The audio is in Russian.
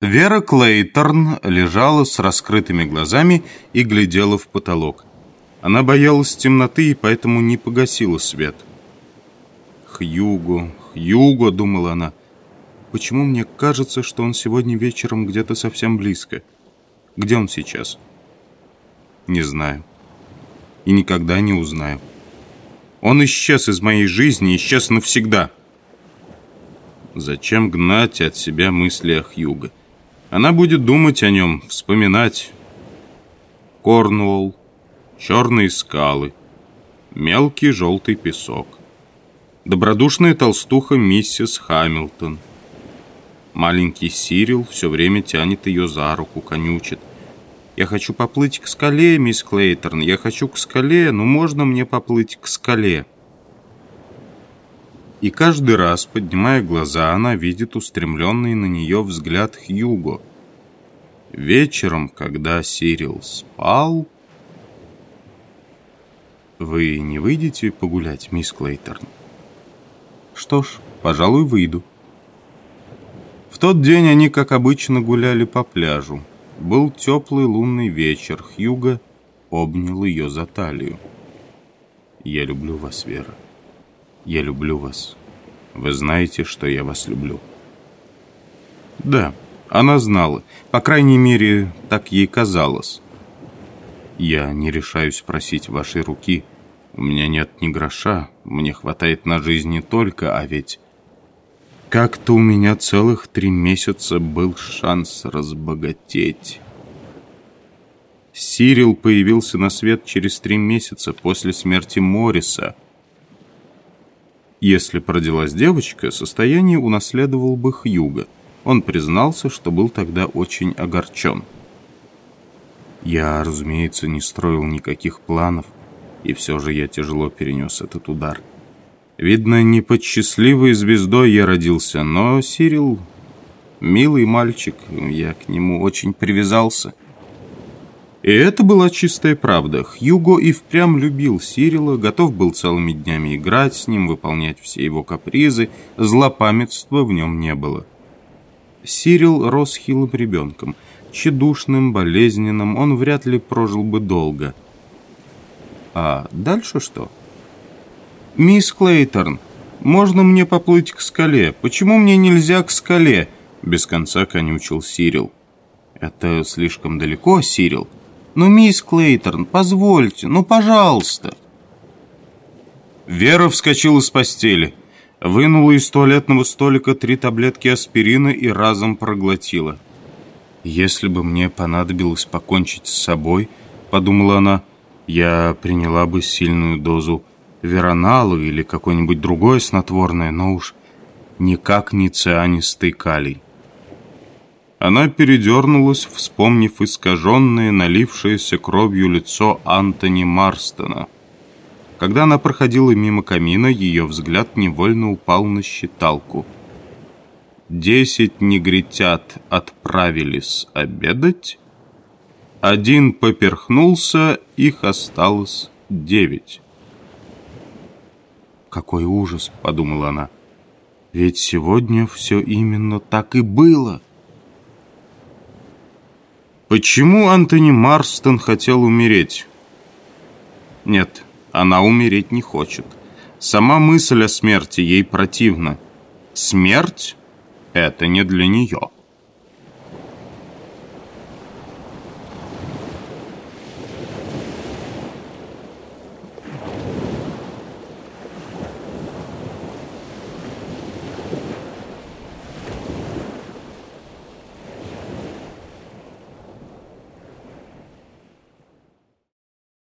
Вера Клейторн лежала с раскрытыми глазами и глядела в потолок. Она боялась темноты и поэтому не погасила свет. «Хьюго, Хьюго», — думала она, — «почему мне кажется, что он сегодня вечером где-то совсем близко? Где он сейчас?» «Не знаю. И никогда не узнаю. Он исчез из моей жизни, исчез навсегда». Зачем гнать от себя мысли о Хьюго? Она будет думать о нем, вспоминать. Корнуолл, черные скалы, мелкий желтый песок. Добродушная толстуха миссис Хамилтон. Маленький Сирил все время тянет ее за руку, конючит. «Я хочу поплыть к скале, мисс Клейторн, я хочу к скале, но можно мне поплыть к скале?» И каждый раз, поднимая глаза, она видит устремленный на нее взгляд Хьюго. Вечером, когда Сирил спал... «Вы не выйдете погулять, мисс Клейтерн?» «Что ж, пожалуй, выйду». В тот день они, как обычно, гуляли по пляжу. Был теплый лунный вечер. Хьюго обнял ее за талию. «Я люблю вас, Вера». Я люблю вас. Вы знаете, что я вас люблю. Да, она знала. По крайней мере, так ей казалось. Я не решаюсь просить вашей руки. У меня нет ни гроша. Мне хватает на жизнь не только, а ведь... Как-то у меня целых три месяца был шанс разбогатеть. Сирил появился на свет через три месяца после смерти Морриса — если родилась девочка, состояние унаследовал бы Хьюга. Он признался, что был тогда очень огорчен. Я, разумеется, не строил никаких планов, и все же я тяжело перенес этот удар. Видно, не под счастливой звездой я родился, но Сирил — милый мальчик, я к нему очень привязался — и это была чистая правда. Хьюго и впрямь любил Сирила, готов был целыми днями играть с ним, выполнять все его капризы, злопамятства в нем не было. Сирил рос хилым ребенком, тщедушным, болезненным, он вряд ли прожил бы долго. А дальше что? «Мисс Клейторн, можно мне поплыть к скале? Почему мне нельзя к скале?» Без конца конючил Сирил. «Это слишком далеко, Сирил?» «Ну, мисс Клейторн, позвольте, ну, пожалуйста!» Вера вскочила с постели, вынула из туалетного столика три таблетки аспирина и разом проглотила. «Если бы мне понадобилось покончить с собой, — подумала она, — я приняла бы сильную дозу веронала или какое-нибудь другое снотворное, но уж никак не цианистый калий». Она передернулась, вспомнив искаженное, налившееся кровью лицо Антони Марстона. Когда она проходила мимо камина, ее взгляд невольно упал на считалку. Десять негритят отправились обедать, один поперхнулся, их осталось девять. «Какой ужас!» — подумала она. «Ведь сегодня все именно так и было!» Почему Антони Марстон хотел умереть? Нет, она умереть не хочет. Сама мысль о смерти ей противна. Смерть — это не для нее.